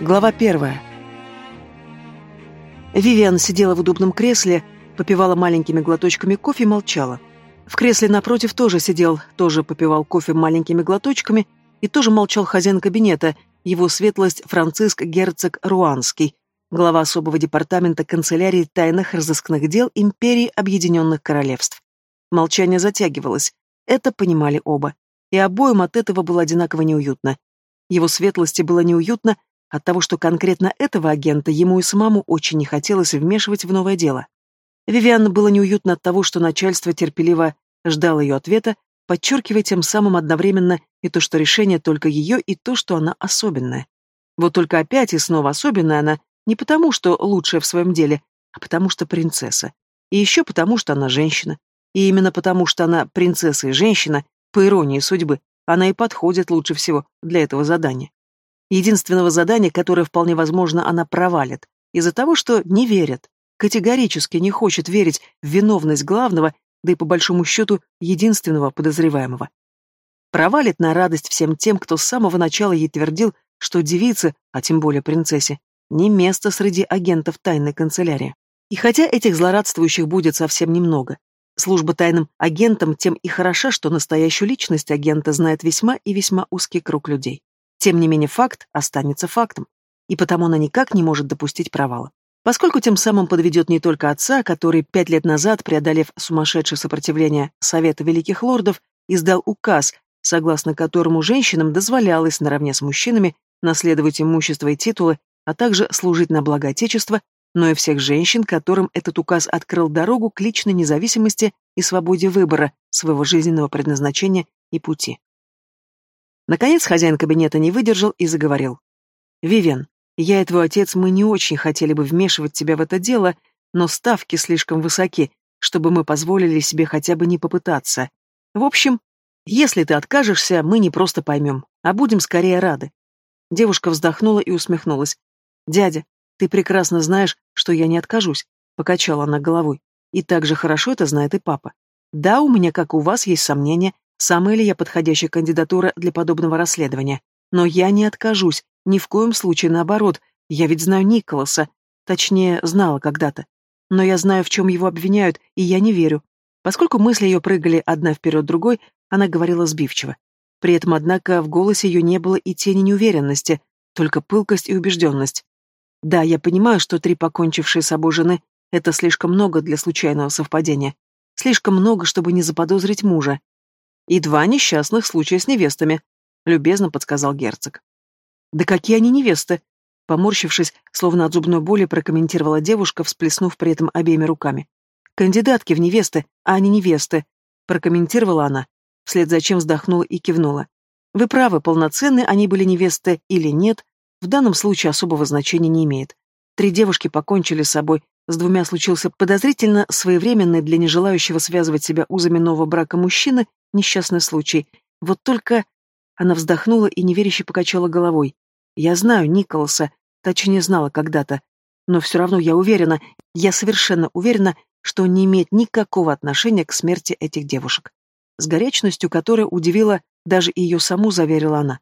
Глава первая. Вивиан сидела в удобном кресле, попивала маленькими глоточками кофе и молчала. В кресле напротив тоже сидел, тоже попивал кофе маленькими глоточками и тоже молчал хозяин кабинета, его светлость Франциск Герцог Руанский, глава особого департамента канцелярии тайных разыскных дел Империи Объединенных Королевств. Молчание затягивалось, это понимали оба, и обоим от этого было одинаково неуютно. Его светлости было неуютно от того, что конкретно этого агента ему и самому очень не хотелось вмешивать в новое дело. Вивиан было неуютно от того, что начальство терпеливо ждало ее ответа, подчеркивая тем самым одновременно и то, что решение только ее, и то, что она особенная. Вот только опять и снова особенная она не потому, что лучшая в своем деле, а потому что принцесса. И еще потому, что она женщина. И именно потому, что она принцесса и женщина, по иронии судьбы, она и подходит лучше всего для этого задания единственного задания, которое вполне возможно она провалит, из-за того, что не верит, категорически не хочет верить в виновность главного, да и по большому счету единственного подозреваемого. Провалит на радость всем тем, кто с самого начала ей твердил, что девице, а тем более принцессе, не место среди агентов тайной канцелярии. И хотя этих злорадствующих будет совсем немного, служба тайным агентам тем и хороша, что настоящую личность агента знает весьма и весьма узкий круг людей. Тем не менее, факт останется фактом, и потому она никак не может допустить провала. Поскольку тем самым подведет не только отца, который пять лет назад, преодолев сумасшедшее сопротивление Совета Великих Лордов, издал указ, согласно которому женщинам дозволялось наравне с мужчинами наследовать имущество и титулы, а также служить на благо Отечества, но и всех женщин, которым этот указ открыл дорогу к личной независимости и свободе выбора своего жизненного предназначения и пути. Наконец хозяин кабинета не выдержал и заговорил. «Вивен, я и твой отец, мы не очень хотели бы вмешивать тебя в это дело, но ставки слишком высоки, чтобы мы позволили себе хотя бы не попытаться. В общем, если ты откажешься, мы не просто поймем, а будем скорее рады». Девушка вздохнула и усмехнулась. «Дядя, ты прекрасно знаешь, что я не откажусь», — покачала она головой. «И так же хорошо это знает и папа. Да, у меня, как у вас, есть сомнения, самая ли я подходящая кандидатура для подобного расследования. Но я не откажусь, ни в коем случае наоборот, я ведь знаю Николаса, точнее, знала когда-то. Но я знаю, в чем его обвиняют, и я не верю. Поскольку мысли ее прыгали одна вперед другой, она говорила сбивчиво. При этом, однако, в голосе ее не было и тени неуверенности, только пылкость и убежденность. Да, я понимаю, что три покончившие с собой жены — это слишком много для случайного совпадения. Слишком много, чтобы не заподозрить мужа. И два несчастных случая с невестами, любезно подсказал герцог. Да какие они невесты? Поморщившись, словно от зубной боли, прокомментировала девушка, всплеснув при этом обеими руками. «Кандидатки в невесты, а не невесты», — прокомментировала она, вслед за чем вздохнула и кивнула. «Вы правы, полноценны они были невесты или нет, в данном случае особого значения не имеет. Три девушки покончили с собой, с двумя случился подозрительно своевременный для нежелающего связывать себя узами нового брака мужчины несчастный случай. Вот только... Она вздохнула и неверяще покачала головой. Я знаю Николаса, точнее знала когда-то. Но все равно я уверена, я совершенно уверена, что он не имеет никакого отношения к смерти этих девушек. С горячностью, которая удивила даже ее саму, заверила она.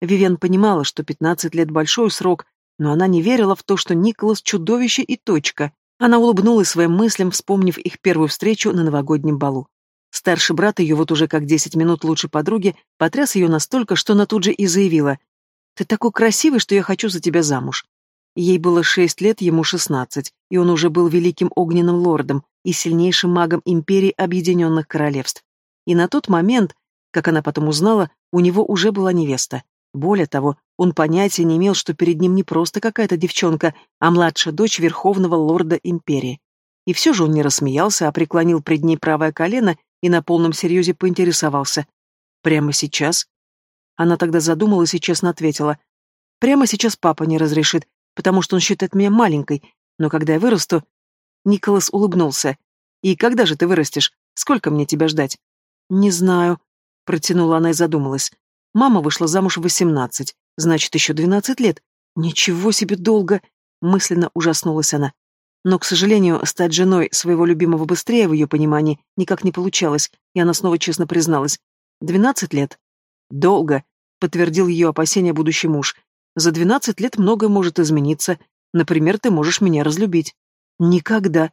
Вивен понимала, что 15 лет большой срок, но она не верила в то, что Николас чудовище и точка. Она улыбнулась своим мыслям, вспомнив их первую встречу на новогоднем балу. Старший брат ее вот уже как десять минут лучше подруги потряс ее настолько, что она тут же и заявила «Ты такой красивый, что я хочу за тебя замуж». Ей было шесть лет, ему шестнадцать, и он уже был великим огненным лордом и сильнейшим магом Империи Объединенных Королевств. И на тот момент, как она потом узнала, у него уже была невеста. Более того, он понятия не имел, что перед ним не просто какая-то девчонка, а младшая дочь Верховного Лорда Империи. И все же он не рассмеялся, а преклонил пред ней правое колено и на полном серьезе поинтересовался. «Прямо сейчас?» Она тогда задумалась и честно ответила. «Прямо сейчас папа не разрешит, потому что он считает меня маленькой, но когда я вырасту...» Николас улыбнулся. «И когда же ты вырастешь? Сколько мне тебя ждать?» «Не знаю», — протянула она и задумалась. «Мама вышла замуж в восемнадцать, значит, еще двенадцать лет. Ничего себе долго!» — мысленно ужаснулась она. Но, к сожалению, стать женой своего любимого быстрее в ее понимании никак не получалось, и она снова честно призналась. «Двенадцать лет». «Долго», — подтвердил ее опасения будущий муж. За двенадцать лет многое может измениться. Например, ты можешь меня разлюбить. Никогда,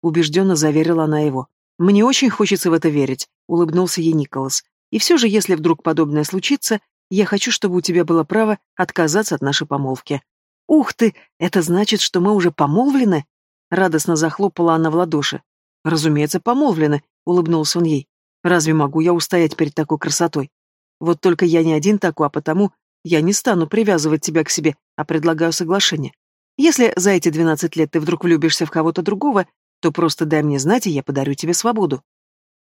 убежденно заверила она его. Мне очень хочется в это верить, улыбнулся ей Николас. И все же, если вдруг подобное случится, я хочу, чтобы у тебя было право отказаться от нашей помолвки. Ух ты, это значит, что мы уже помолвлены? Радостно захлопала она в ладоши. Разумеется, помолвлены, улыбнулся он ей. Разве могу я устоять перед такой красотой? Вот только я не один такой, а потому я не стану привязывать тебя к себе, а предлагаю соглашение. Если за эти двенадцать лет ты вдруг влюбишься в кого-то другого, то просто дай мне знать, и я подарю тебе свободу.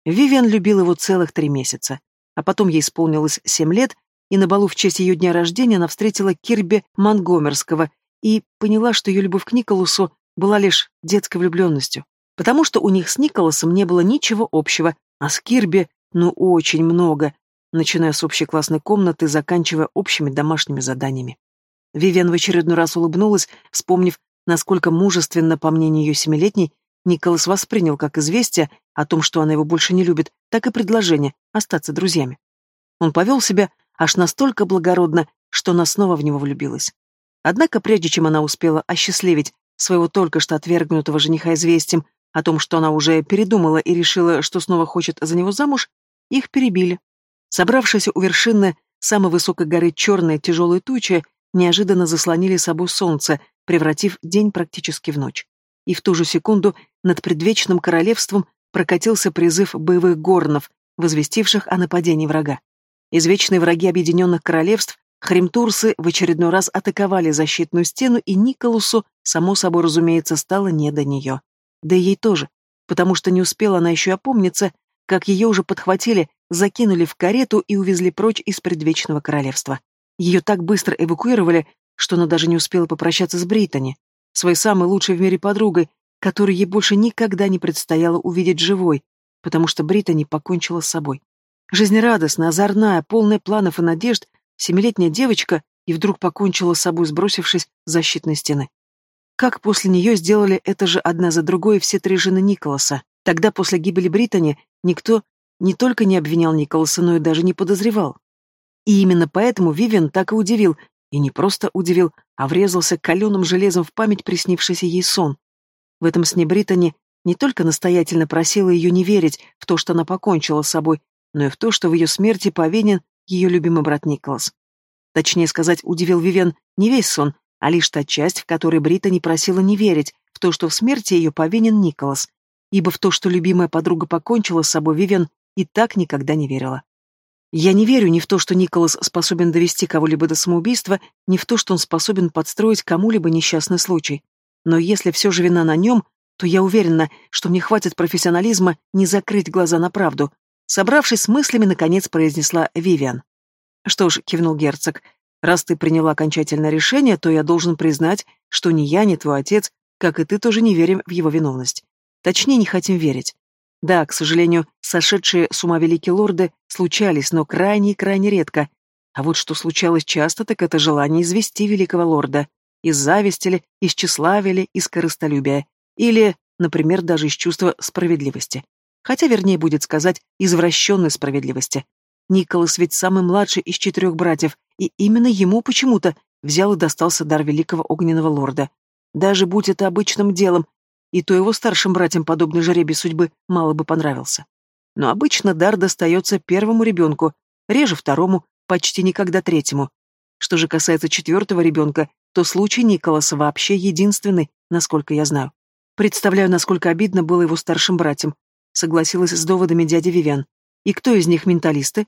Вивиан любил его целых три месяца. А потом ей исполнилось семь лет, и на балу в честь ее дня рождения она встретила Кирби Монгомерского и поняла, что ее любовь к Николасу была лишь детской влюбленностью. Потому что у них с Николасом не было ничего общего, а с Кирби, ну, очень много, начиная с общей классной комнаты, заканчивая общими домашними заданиями. Вивиан в очередной раз улыбнулась, вспомнив, насколько мужественно, по мнению ее семилетней, Николас воспринял как известие о том, что она его больше не любит, так и предложение остаться друзьями. Он повел себя аж настолько благородно, что она снова в него влюбилась. Однако, прежде чем она успела осчастливить своего только что отвергнутого жениха известием о том, что она уже передумала и решила, что снова хочет за него замуж, их перебили. Собравшиеся у вершины самой высокой горы черные тяжелые тучи неожиданно заслонили собой солнце, превратив день практически в ночь. И в ту же секунду над предвечным королевством прокатился призыв боевых горнов, возвестивших о нападении врага. Извечные враги объединенных королевств, хримтурсы, в очередной раз атаковали защитную стену, и Николасу, само собой разумеется, стало не до нее. Да и ей тоже, потому что не успела она еще опомниться, как ее уже подхватили, закинули в карету и увезли прочь из предвечного королевства. Ее так быстро эвакуировали, что она даже не успела попрощаться с Бриттани, своей самой лучшей в мире подругой, которую ей больше никогда не предстояло увидеть живой, потому что Бриттани покончила с собой. Жизнерадостная, озорная, полная планов и надежд, семилетняя девочка и вдруг покончила с собой, сбросившись с защитной стены. Как после нее сделали это же одна за другой все три жены Николаса. Тогда, после гибели Британи, никто не только не обвинял Николаса, но и даже не подозревал. И именно поэтому Вивиан так и удивил, и не просто удивил, а врезался каленым железом в память приснившийся ей сон. В этом сне Британи не только настоятельно просила ее не верить в то, что она покончила с собой, но и в то, что в ее смерти повинен ее любимый брат Николас. Точнее сказать, удивил Вивен не весь сон, а лишь та часть, в которой Брита не просила не верить в то, что в смерти ее повинен Николас, ибо в то, что любимая подруга покончила с собой, Вивен и так никогда не верила. Я не верю ни в то, что Николас способен довести кого-либо до самоубийства, ни в то, что он способен подстроить кому-либо несчастный случай. Но если все же вина на нем, то я уверена, что мне хватит профессионализма не закрыть глаза на правду. Собравшись с мыслями, наконец произнесла Вивиан. «Что ж», — кивнул герцог, — «раз ты приняла окончательное решение, то я должен признать, что ни я, ни твой отец, как и ты, тоже не верим в его виновность. Точнее, не хотим верить. Да, к сожалению, сошедшие с ума великие лорды случались, но крайне и крайне редко. А вот что случалось часто, так это желание извести великого лорда. Из зависти ли, из тщеславия ли, из корыстолюбия. Или, например, даже из чувства справедливости. Хотя, вернее, будет сказать, извращенной справедливости. Николас ведь самый младший из четырех братьев, и именно ему почему-то взял и достался дар великого огненного лорда. Даже будь это обычным делом, и то его старшим братьям подобный жеребий судьбы мало бы понравился. Но обычно дар достается первому ребенку, реже второму, почти никогда третьему. Что же касается четвертого ребенка, то случай Николаса вообще единственный, насколько я знаю. Представляю, насколько обидно было его старшим братьям. Согласилась с доводами дяди Вивян. И кто из них менталисты?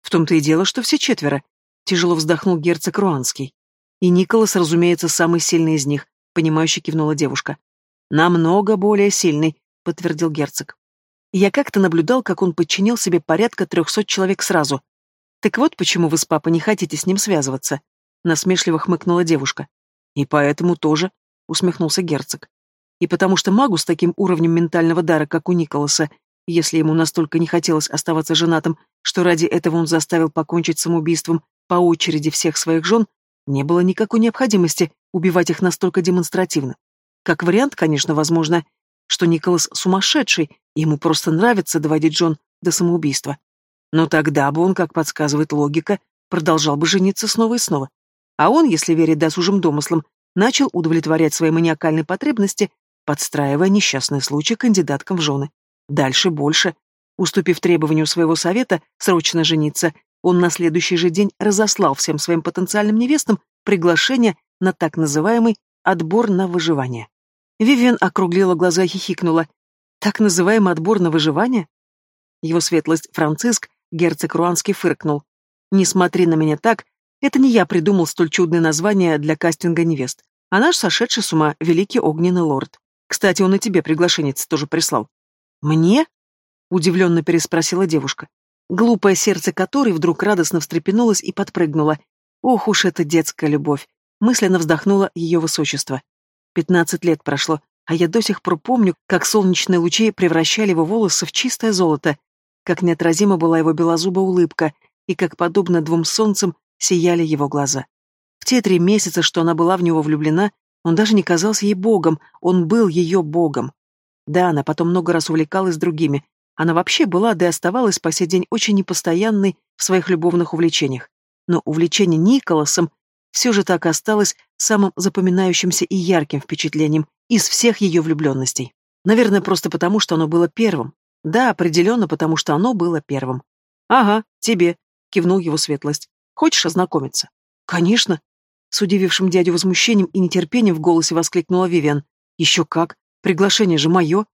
В том-то и дело, что все четверо. Тяжело вздохнул герцог Руанский. И Николас, разумеется, самый сильный из них, понимающе кивнула девушка. Намного более сильный, подтвердил герцог. Я как-то наблюдал, как он подчинил себе порядка трехсот человек сразу. Так вот почему вы с папой не хотите с ним связываться, насмешливо хмыкнула девушка. И поэтому тоже, усмехнулся герцог. И потому что магу с таким уровнем ментального дара, как у Николаса, если ему настолько не хотелось оставаться женатым, что ради этого он заставил покончить самоубийством по очереди всех своих жен, не было никакой необходимости убивать их настолько демонстративно. Как вариант, конечно, возможно, что Николас сумасшедший, ему просто нравится доводить Джон до самоубийства. Но тогда бы он, как подсказывает логика, продолжал бы жениться снова и снова. А он, если верить досужим домыслам, начал удовлетворять свои маниакальные потребности, подстраивая несчастный случай кандидаткам в жены. Дальше больше. Уступив требованию своего совета срочно жениться, он на следующий же день разослал всем своим потенциальным невестам приглашение на так называемый отбор на выживание. Вивиан округлила глаза и хихикнула. «Так называемый отбор на выживание?» Его светлость Франциск, герцог Руанский, фыркнул. «Не смотри на меня так, это не я придумал столь чудное название для кастинга невест, а наш сошедший с ума великий огненный лорд. Кстати, он и тебе приглашение тоже прислал». «Мне?» — удивленно переспросила девушка. Глупое сердце которой вдруг радостно встрепенулось и подпрыгнуло. Ох уж эта детская любовь! Мысленно вздохнула ее высочество. Пятнадцать лет прошло, а я до сих пор помню, как солнечные лучи превращали его волосы в чистое золото, как неотразима была его белозубая улыбка, и как, подобно двум солнцам, сияли его глаза. В те три месяца, что она была в него влюблена, он даже не казался ей богом, он был ее богом. Да, она потом много раз увлекалась другими, она вообще была, да и оставалась по сей день очень непостоянной в своих любовных увлечениях. Но увлечение Николасом все же так осталось самым запоминающимся и ярким впечатлением из всех ее влюбленностей. Наверное, просто потому, что оно было первым. Да, определенно, потому что оно было первым. «Ага, тебе», — кивнул его светлость. «Хочешь ознакомиться?» «Конечно», — с удивившим дядю возмущением и нетерпением в голосе воскликнула Вивиан. «Еще как! Приглашение же мое!»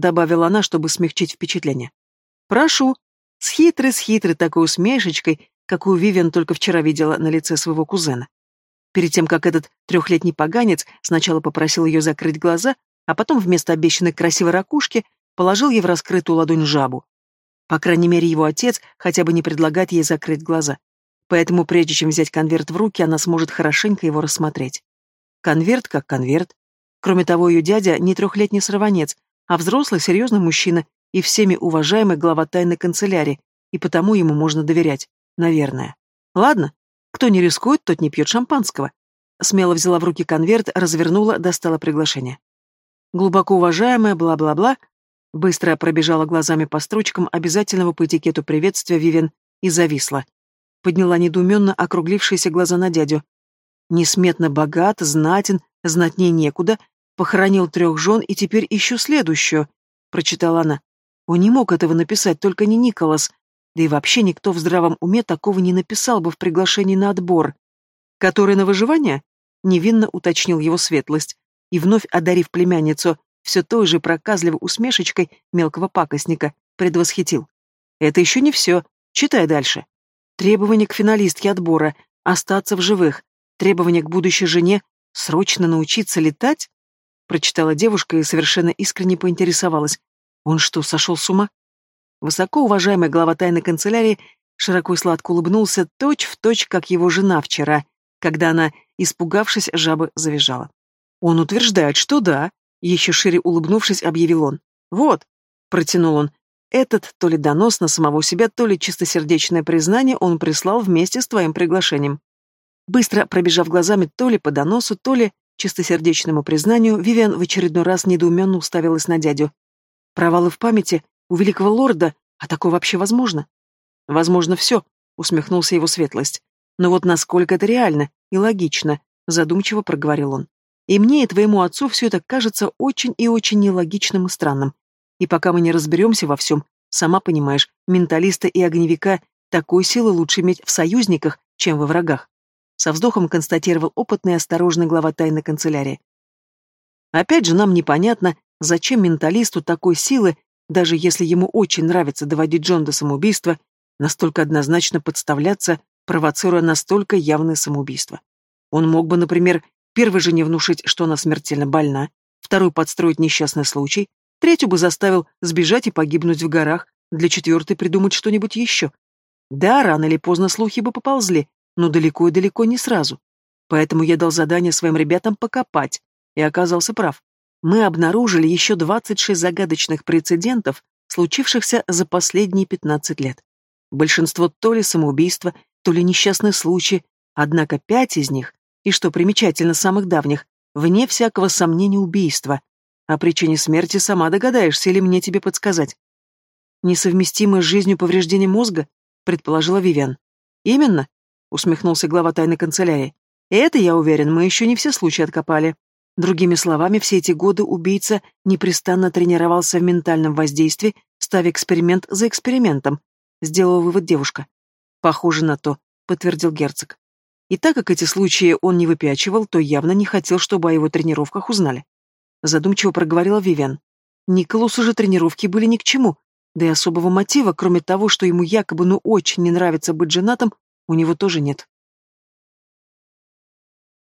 Добавила она, чтобы смягчить впечатление. «Прошу!» С хитрой, с хитрой такой усмешечкой, какую Вивиан только вчера видела на лице своего кузена. Перед тем, как этот трехлетний поганец сначала попросил ее закрыть глаза, а потом вместо обещанной красивой ракушки положил ей в раскрытую ладонь жабу. По крайней мере, его отец хотя бы не предлагает ей закрыть глаза. Поэтому, прежде чем взять конверт в руки, она сможет хорошенько его рассмотреть. Конверт как конверт. Кроме того, ее дядя не трехлетний сорванец, а взрослый серьезный мужчина и всеми уважаемый глава тайной канцелярии, и потому ему можно доверять, наверное. Ладно, кто не рискует, тот не пьет шампанского. Смело взяла в руки конверт, развернула, достала приглашение. Глубоко уважаемая, бла-бла-бла, быстро пробежала глазами по строчкам обязательного по этикету приветствия Вивен и зависла. Подняла недоуменно округлившиеся глаза на дядю. Несметно богат, знатен, знатней некуда, Похоронил трех жен и теперь ищу следующую, прочитала она. Он не мог этого написать, только не Николас. Да и вообще никто в здравом уме такого не написал бы в приглашении на отбор. Который на выживание? Невинно уточнил его светлость. И вновь одарив племянницу все той же проказливой усмешечкой мелкого пакостника, предвосхитил. Это еще не все. Читай дальше. Требование к финалистке отбора — остаться в живых. Требование к будущей жене — срочно научиться летать? Прочитала девушка и совершенно искренне поинтересовалась. Он что, сошел с ума? Высоко уважаемый глава тайной канцелярии широко и сладко улыбнулся, точь в точь, как его жена вчера, когда она, испугавшись, жабы завизжала. Он утверждает, что да, еще шире улыбнувшись, объявил он. Вот, протянул он, этот то ли донос на самого себя, то ли чистосердечное признание он прислал вместе с твоим приглашением. Быстро пробежав глазами то ли по доносу, то ли чистосердечному признанию, Вивиан в очередной раз недоуменно уставилась на дядю. Провалы в памяти у великого лорда, а такое вообще возможно? Возможно все, усмехнулся его светлость. Но вот насколько это реально и логично, задумчиво проговорил он. И мне, и твоему отцу все это кажется очень и очень нелогичным и странным. И пока мы не разберемся во всем, сама понимаешь, менталиста и огневика такой силы лучше иметь в союзниках, чем во врагах со вздохом констатировал опытный и осторожный глава тайной канцелярии. Опять же, нам непонятно, зачем менталисту такой силы, даже если ему очень нравится доводить Джон до самоубийства, настолько однозначно подставляться, провоцируя настолько явное самоубийство. Он мог бы, например, первой жене внушить, что она смертельно больна, вторую подстроить несчастный случай, третью бы заставил сбежать и погибнуть в горах, для четвертой придумать что-нибудь еще. Да, рано или поздно слухи бы поползли, но далеко и далеко не сразу. Поэтому я дал задание своим ребятам покопать, и оказался прав. Мы обнаружили еще 26 загадочных прецедентов, случившихся за последние 15 лет. Большинство то ли самоубийства, то ли несчастные случаи, однако пять из них, и что примечательно самых давних, вне всякого сомнения убийства. О причине смерти сама догадаешься или мне тебе подсказать? Несовместимое с жизнью повреждение мозга, предположила Вивиан. Именно, усмехнулся глава тайной канцелярии. Это, я уверен, мы еще не все случаи откопали. Другими словами, все эти годы убийца непрестанно тренировался в ментальном воздействии, ставя эксперимент за экспериментом, сделала вывод девушка. Похоже на то, подтвердил герцог. И так как эти случаи он не выпячивал, то явно не хотел, чтобы о его тренировках узнали. Задумчиво проговорила Вивен. Николасу же тренировки были ни к чему, да и особого мотива, кроме того, что ему якобы ну очень не нравится быть женатым, у него тоже нет.